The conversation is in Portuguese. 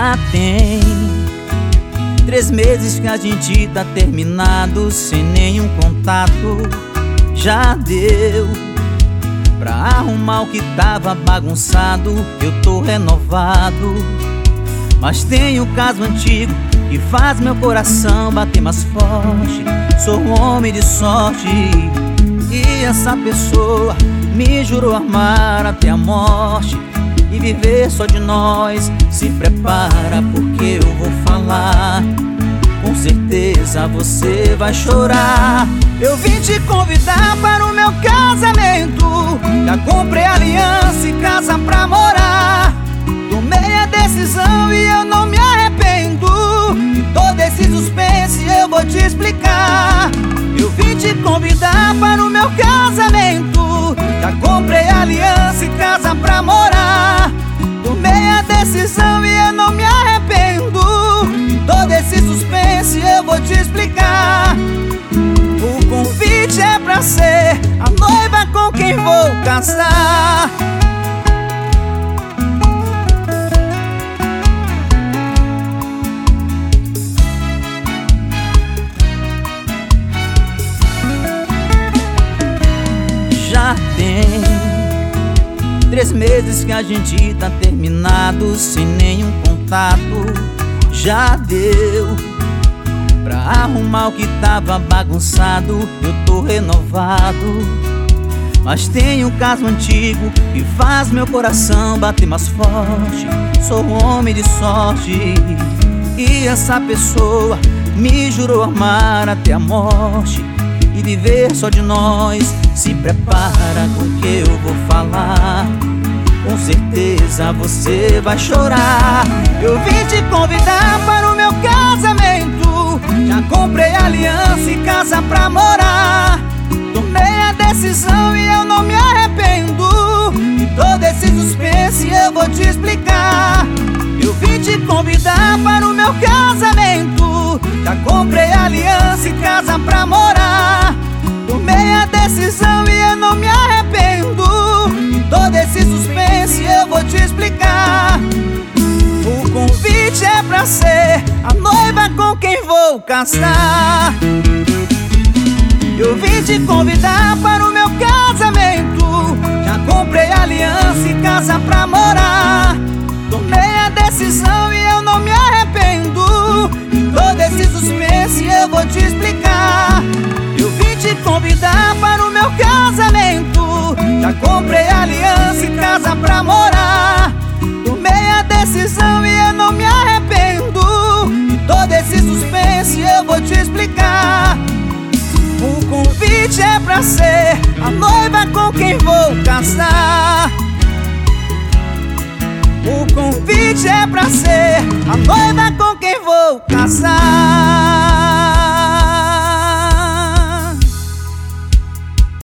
Já tem três meses que a gente tá terminado sem nenhum contato. Já deu pra arrumar o que tava bagunçado. Eu tô renovado, mas tem o caso antigo que faz meu coração bater mais forte. Sou um homem de sorte e essa pessoa me jurou amar até a morte e viver só de nós. Se prepara porque eu vou falar. Com certeza você vai chorar. Eu vim te convidar para o meu casamento. Já comprei aliança e casa pra morar. Tomei a decisão e eu não me arrependo. Casar. Já tem três meses que a gente tá terminado sem nenhum contato. Já deu pra arrumar o que tava bagunçado. Eu tô renovado. Mas tem um caso antigo que faz meu coração bater mais forte. Sou homem de sorte e essa pessoa me jurou amar até a morte e viver só de nós. Se prepara com o que eu vou falar. Com certeza você vai chorar. Eu vim te convidar para o meu casamento. Já comprei aliança e casa pra morar. Te convidar para o meu casamento. Já comprei aliança e casa pra morar. Tomei a decisão e eu não me arrependo. E todo esse suspense eu vou te explicar. O convite é pra ser a noiva com quem vou casar. Eu vim te convidar para o meu casamento. Já comprei aliança e casa pra morar. Tomei a decisão suspense eu vou te explicar. Eu vim te convidar para o meu casamento. Já comprei aliança e casa pra morar. Tomei a decisão e eu não me arrependo. E todo esse suspense eu vou te explicar. O convite é pra ser a noiva com quem vou casar. O convite é pra ser a noiva com quem vou casar.